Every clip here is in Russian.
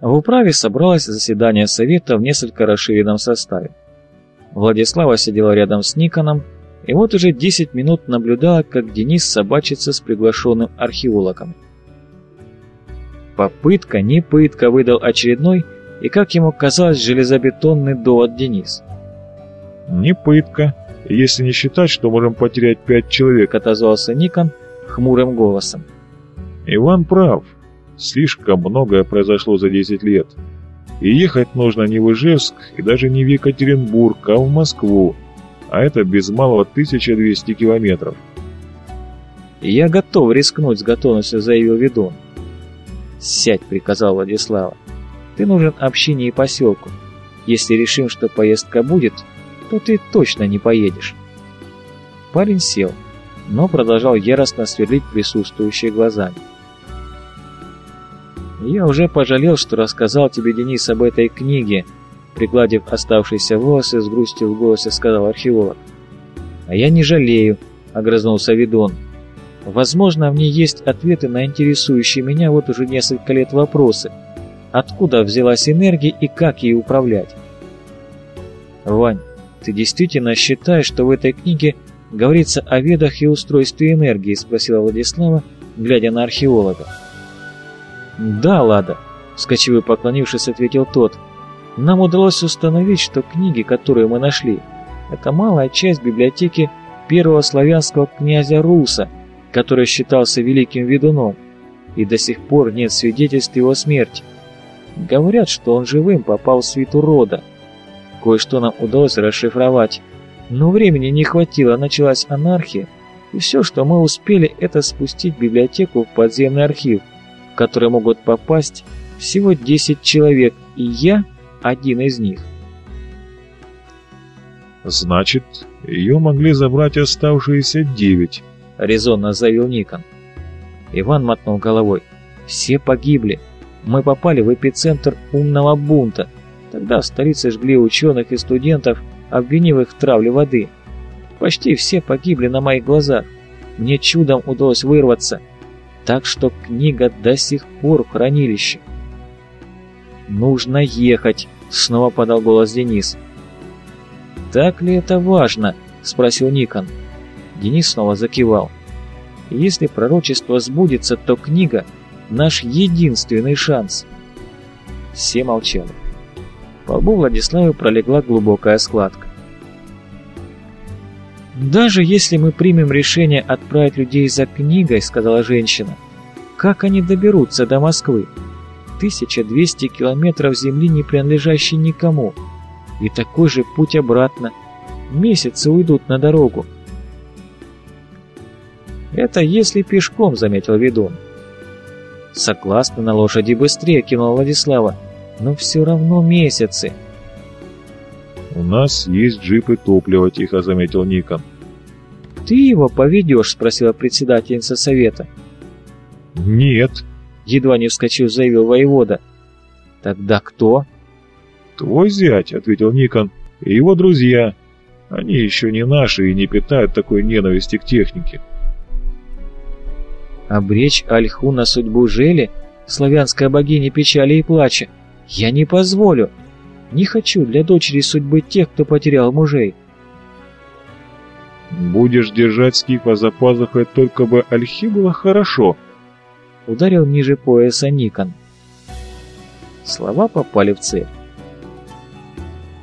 В управе собралось заседание совета в несколько расширенном составе. Владислава сидела рядом с Никоном, и вот уже 10 минут наблюдала, как Денис собачится с приглашенным археологом. Попытка, не пытка, выдал очередной и, как ему казалось, железобетонный довод Денис. «Не пытка, если не считать, что можем потерять пять человек», — отозвался Никон хмурым голосом. «Иван прав. Слишком многое произошло за 10 лет. И ехать нужно не в Ижевск и даже не в Екатеринбург, а в Москву. А это без малого 1200 километров. «Я готов рискнуть с готовностью», — заявил ведун. «Сядь», — приказал Владислава. «Ты нужен общине и поселку. Если решим, что поездка будет, то ты точно не поедешь». Парень сел, но продолжал яростно сверлить присутствующие глазами. «Я уже пожалел, что рассказал тебе, Денис, об этой книге», пригладив оставшиеся волосы, с грустью в голосе сказал археолог. «А я не жалею», — огрызнулся Видон. «Возможно, в ней есть ответы на интересующие меня вот уже несколько лет вопросы. Откуда взялась энергия и как ей управлять?» «Вань, ты действительно считаешь, что в этой книге говорится о ведах и устройстве энергии?» — спросила Владислава, глядя на археолога. «Да, Лада», — вскочив и поклонившись, ответил тот. «Нам удалось установить, что книги, которые мы нашли, это малая часть библиотеки первого славянского князя Руса, который считался великим ведуном, и до сих пор нет свидетельств его смерти. Говорят, что он живым попал в свиту рода. Кое-что нам удалось расшифровать, но времени не хватило, началась анархия, и все, что мы успели, это спустить библиотеку в подземный архив – которые могут попасть всего 10 человек, и я один из них. «Значит, ее могли забрать оставшиеся девять», — резонно заявил Никон. Иван мотнул головой. «Все погибли. Мы попали в эпицентр умного бунта. Тогда в столице жгли ученых и студентов, обвинив их в травле воды. Почти все погибли на моих глазах. Мне чудом удалось вырваться, так что книга до сих пор в хранилище. «Нужно ехать», — снова подал голос Денис. «Так ли это важно?» — спросил Никон. Денис снова закивал. «Если пророчество сбудется, то книга — наш единственный шанс». Все молчали. По лбу Владиславу пролегла глубокая складка. «Даже если мы примем решение отправить людей за книгой», — сказала женщина, — «как они доберутся до Москвы? 1200 километров земли, не принадлежащей никому, и такой же путь обратно. Месяцы уйдут на дорогу». «Это если пешком», — заметил ведун. «Согласно, на лошади быстрее», — кинул Владислава, — «но все равно месяцы». «У нас есть джип и топливо», — тихо заметил Никон. «Ты его поведешь?» — спросила председательница совета. «Нет», — едва не вскочив, заявил воевода. «Тогда кто?» «Твой зять», — ответил Никон, — «и его друзья. Они еще не наши и не питают такой ненависти к технике». «Обречь Альху на судьбу Жели, славянской богини печали и плача, я не позволю!» Не хочу для дочери судьбы тех, кто потерял мужей. Будешь держать скифа за пазухой, только бы ольхи было хорошо. Ударил ниже пояса Никон. Слова попали в цель.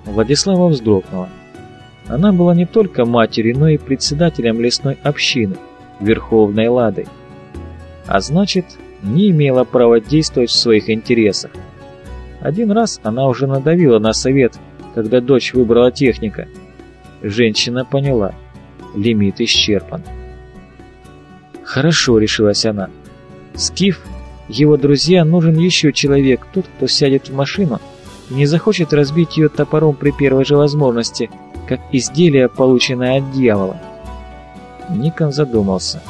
Владислава вздрогнула. Она была не только матерью, но и председателем лесной общины, Верховной Ладой. А значит, не имела права действовать в своих интересах. Один раз она уже надавила на совет, когда дочь выбрала техника. Женщина поняла. Лимит исчерпан. «Хорошо», — решилась она. «Скиф, его друзья, нужен еще человек, тот, кто сядет в машину и не захочет разбить ее топором при первой же возможности, как изделие, полученное от дьявола». Никон задумался.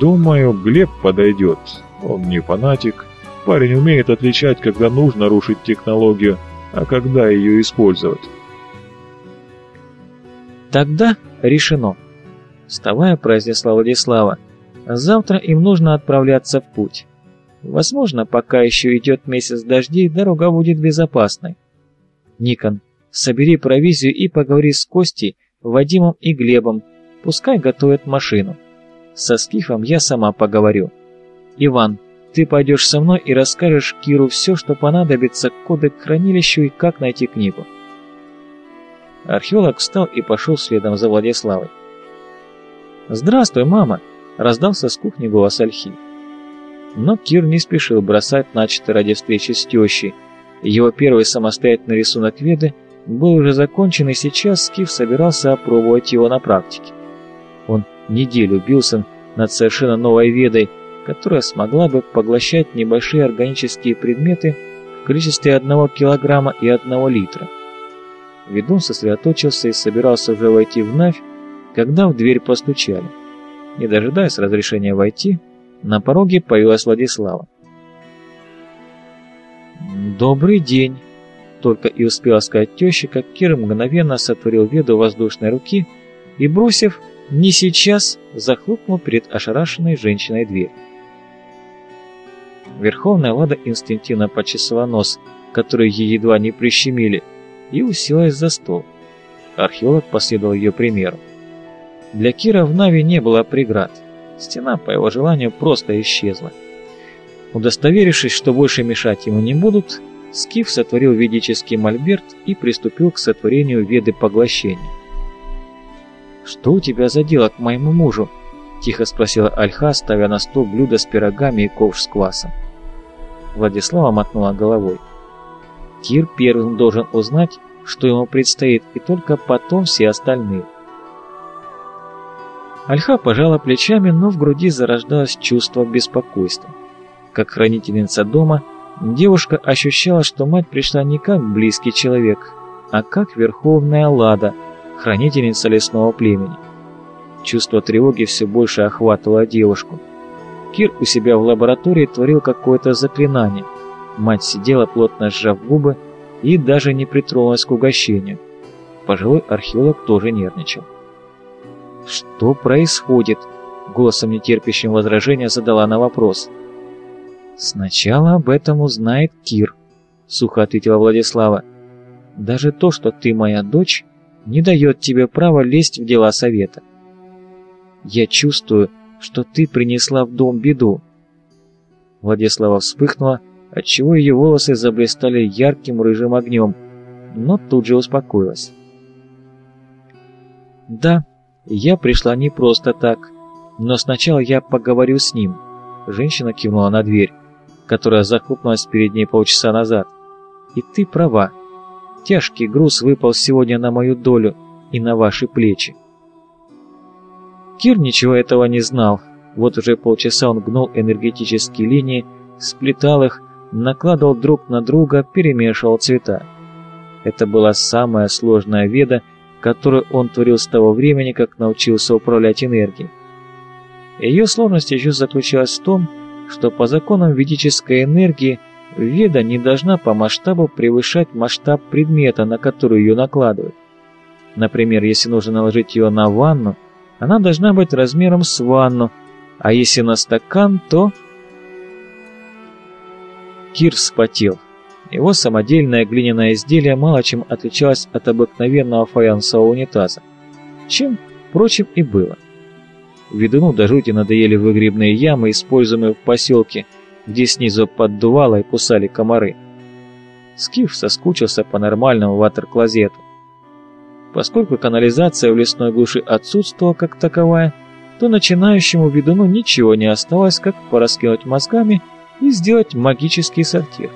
«Думаю, Глеб подойдет. Он не фанатик, Парень умеет отличать, когда нужно рушить технологию, а когда ее использовать. Тогда решено. Вставая, произнесла Владислава. Завтра им нужно отправляться в путь. Возможно, пока еще идет месяц дождей, дорога будет безопасной. Никон, собери провизию и поговори с Костей, Вадимом и Глебом, пускай готовят машину. Со Скифом я сама поговорю. Иван, ты пойдешь со мной и расскажешь Киру все, что понадобится коды к хранилищу и как найти книгу. Археолог встал и пошел следом за Владиславой. «Здравствуй, мама!» — раздался с кухни голос Альхи. Но Кир не спешил бросать начатое ради встречи с тещей. Его первый самостоятельный рисунок Веды был уже закончен, и сейчас Скиф собирался опробовать его на практике. Он неделю бился над совершенно новой Ведой, которая смогла бы поглощать небольшие органические предметы в количестве одного килограмма и одного литра. Ведун сосредоточился и собирался уже войти в Навь, когда в дверь постучали. Не дожидаясь разрешения войти, на пороге появилась Владислава. «Добрый день!» Только и успела сказать теща, как Кир мгновенно сотворил веду воздушной руки и, бросив «не сейчас», захлопнул перед ошарашенной женщиной дверь. Верховная Лада инстинктивно почесала нос, который ей едва не прищемили, и уселась за стол. Археолог последовал ее примеру. Для Кира в Нави не было преград. Стена, по его желанию, просто исчезла. Удостоверившись, что больше мешать ему не будут, Скиф сотворил ведический мольберт и приступил к сотворению веды поглощения. «Что у тебя за дело к моему мужу?» – тихо спросила Альха, ставя на стол блюдо с пирогами и ковш с квасом. Владислава мотнула головой. Кир первым должен узнать, что ему предстоит, и только потом все остальные. Альха пожала плечами, но в груди зарождалось чувство беспокойства. Как хранительница дома, девушка ощущала, что мать пришла не как близкий человек, а как верховная лада, хранительница лесного племени. Чувство тревоги все больше охватывало девушку. Кир у себя в лаборатории творил какое-то заклинание. Мать сидела, плотно сжав губы, и даже не притронулась к угощению. Пожилой археолог тоже нервничал. «Что происходит?» — голосом нетерпящим возражения задала на вопрос. «Сначала об этом узнает Кир», — сухо ответила Владислава. «Даже то, что ты моя дочь, не дает тебе права лезть в дела совета. Я чувствую, что ты принесла в дом беду». Владислава вспыхнула, отчего ее волосы заблистали ярким рыжим огнем, но тут же успокоилась. «Да, я пришла не просто так, но сначала я поговорю с ним». Женщина кивнула на дверь, которая захлопнулась перед ней полчаса назад. «И ты права. Тяжкий груз выпал сегодня на мою долю и на ваши плечи. Кир ничего этого не знал. Вот уже полчаса он гнул энергетические линии, сплетал их, накладывал друг на друга, перемешивал цвета. Это была самая сложная веда, которую он творил с того времени, как научился управлять энергией. Ее сложность еще заключалась в том, что по законам ведической энергии веда не должна по масштабу превышать масштаб предмета, на который ее накладывают. Например, если нужно наложить ее на ванну, она должна быть размером с ванну, а если на стакан, то... Кир вспотел. Его самодельное глиняное изделие мало чем отличалось от обыкновенного фаянсового унитаза. Чем, впрочем, и было. Ведуну до жути надоели выгребные ямы, используемые в поселке, где снизу поддувало и кусали комары. Скиф соскучился по нормальному ватер-клозету. Поскольку канализация в лесной глуши отсутствовала как таковая, то начинающему ведуну ничего не осталось, как пораскинуть мозгами и сделать магический сортир.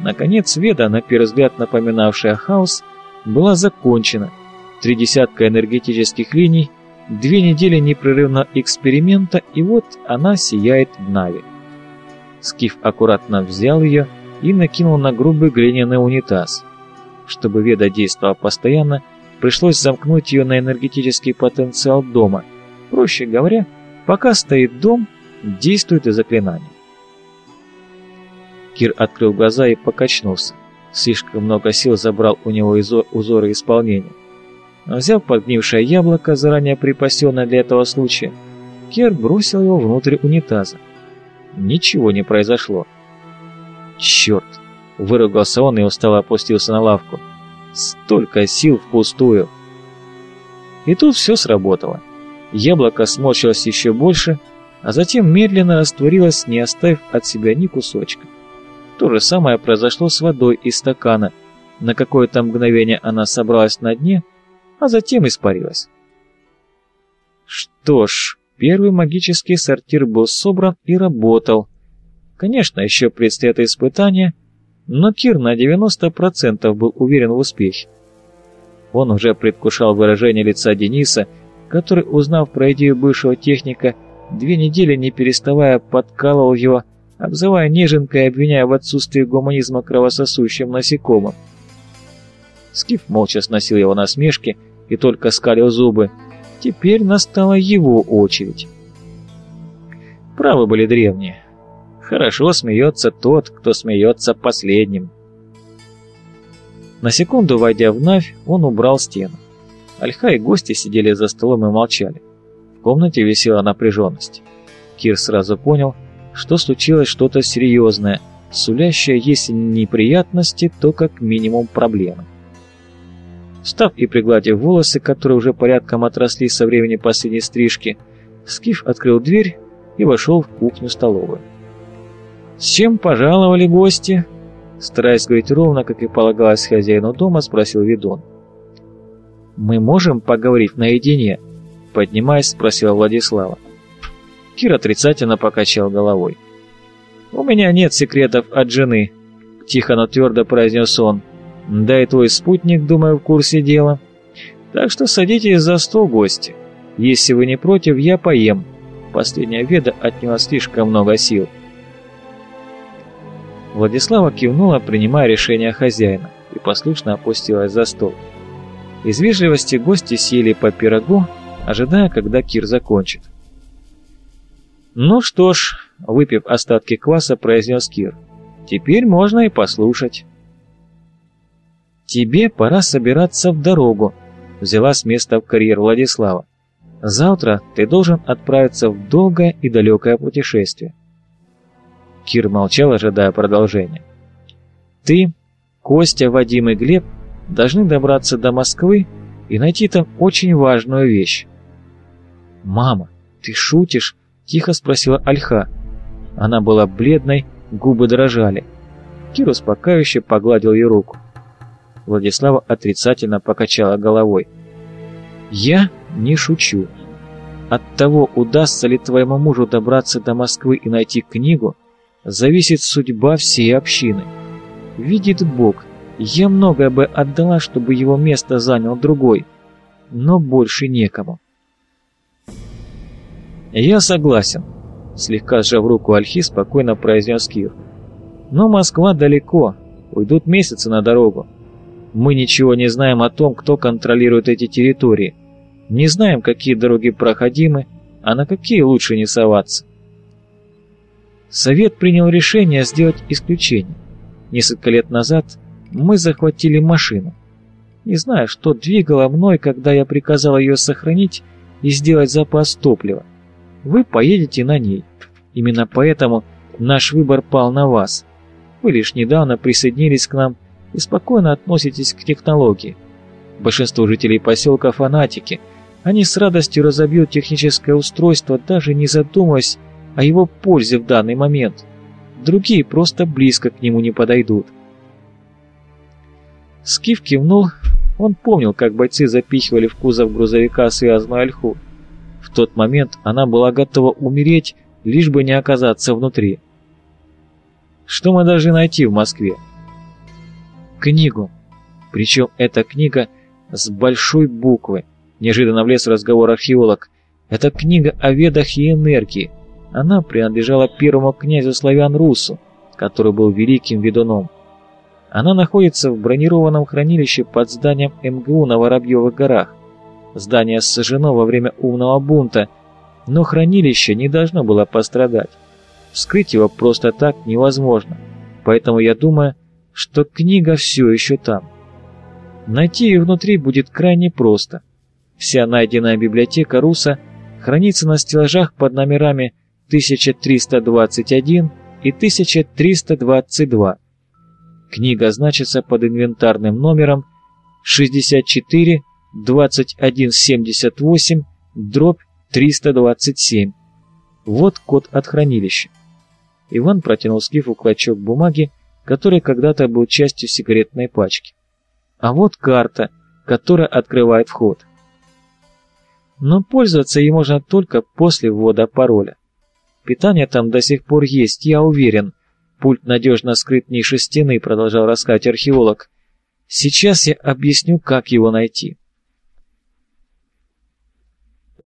Наконец, веда, на первый взгляд напоминавшая хаос, была закончена. Три десятка энергетических линий, две недели непрерывного эксперимента, и вот она сияет в Нави. Скиф аккуратно взял ее и накинул на грубый глиняный унитаз. Чтобы Веда действовала постоянно, пришлось замкнуть ее на энергетический потенциал дома. Проще говоря, пока стоит дом, действует и заклинание. Кир открыл глаза и покачнулся. Слишком много сил забрал у него узоры исполнения. Взяв подгнившее яблоко, заранее припасенное для этого случая, Кир бросил его внутрь унитаза. ничего не произошло. «Черт!» — выругался он и устало опустился на лавку. «Столько сил впустую!» И тут все сработало. Яблоко сморщилось еще больше, а затем медленно растворилось, не оставив от себя ни кусочка. То же самое произошло с водой из стакана. На какое-то мгновение она собралась на дне, а затем испарилась. Что ж, первый магический сортир был собран и работал. Конечно, еще предстоят испытания, но Кир на 90% был уверен в успехе. Он уже предвкушал выражение лица Дениса, который, узнав про идею бывшего техника, две недели не переставая подкалывал его, обзывая неженкой и обвиняя в отсутствии гуманизма кровососущим насекомым. Скиф молча сносил его насмешки и только скалил зубы. Теперь настала его очередь. Правы были древние. Хорошо смеется тот, кто смеется последним. На секунду, войдя в Навь, он убрал стену. Альха и гости сидели за столом и молчали. В комнате висела напряженность. Кир сразу понял, что случилось что-то серьезное, сулящее, если не неприятности, то как минимум проблемы. Встав и пригладив волосы, которые уже порядком отросли со времени последней стрижки, Скиф открыл дверь и вошел в кухню-столовую. «С чем пожаловали гости?» Стараясь говорить ровно, как и полагалось хозяину дома, спросил Видон. «Мы можем поговорить наедине?» Поднимаясь, спросила Владислава. Кир отрицательно покачал головой. «У меня нет секретов от жены», — тихо, но твердо произнес он. «Да и твой спутник, думаю, в курсе дела. Так что садитесь за стол, гости. Если вы не против, я поем. Последняя веда отняла слишком много сил». Владислава кивнула, принимая решение хозяина, и послушно опустилась за стол. Из вежливости гости съели по пирогу, ожидая, когда Кир закончит. «Ну что ж», — выпив остатки кваса, произнес Кир, — «теперь можно и послушать». «Тебе пора собираться в дорогу», — взяла с места в карьер Владислава. «Завтра ты должен отправиться в долгое и далекое путешествие». Кир молчал, ожидая продолжения. «Ты, Костя, Вадим и Глеб должны добраться до Москвы и найти там очень важную вещь». «Мама, ты шутишь?» – тихо спросила Альха. Она была бледной, губы дрожали. Кир успокаивающе погладил ее руку. Владислава отрицательно покачала головой. «Я не шучу. От того, удастся ли твоему мужу добраться до Москвы и найти книгу, зависит судьба всей общины. Видит Бог, я многое бы отдала, чтобы его место занял другой, но больше некому. «Я согласен», — слегка сжав руку Альхи, спокойно произнес Кир. «Но Москва далеко, уйдут месяцы на дорогу. Мы ничего не знаем о том, кто контролирует эти территории, не знаем, какие дороги проходимы, а на какие лучше не соваться. Совет принял решение сделать исключение. Несколько лет назад мы захватили машину. Не знаю, что двигало мной, когда я приказал ее сохранить и сделать запас топлива. Вы поедете на ней. Именно поэтому наш выбор пал на вас. Вы лишь недавно присоединились к нам и спокойно относитесь к технологии. Большинство жителей поселка фанатики. Они с радостью разобьют техническое устройство, даже не задумываясь о его пользе в данный момент. Другие просто близко к нему не подойдут. Скиф кивнул, он помнил, как бойцы запихивали в кузов грузовика связанную ольху. В тот момент она была готова умереть, лишь бы не оказаться внутри. Что мы должны найти в Москве? Книгу. Причем эта книга с большой буквы. Неожиданно влез в разговор археолог. Это книга о ведах и энергии. Она принадлежала первому князю славян Русу, который был великим ведуном. Она находится в бронированном хранилище под зданием МГУ на Воробьевых горах. Здание сожжено во время умного бунта, но хранилище не должно было пострадать. Вскрыть его просто так невозможно, поэтому я думаю, что книга все еще там. Найти ее внутри будет крайне просто. Вся найденная библиотека Руса хранится на стеллажах под номерами 1321 и 1322. Книга значится под инвентарным номером 64 2178 дробь 327. Вот код от хранилища. Иван протянул Скифу клочок бумаги, который когда-то был частью секретной пачки. А вот карта, которая открывает вход. Но пользоваться ей можно только после ввода пароля. Питание там до сих пор есть, я уверен. Пульт надежно скрыт ниже стены, продолжал рассказать археолог. Сейчас я объясню, как его найти.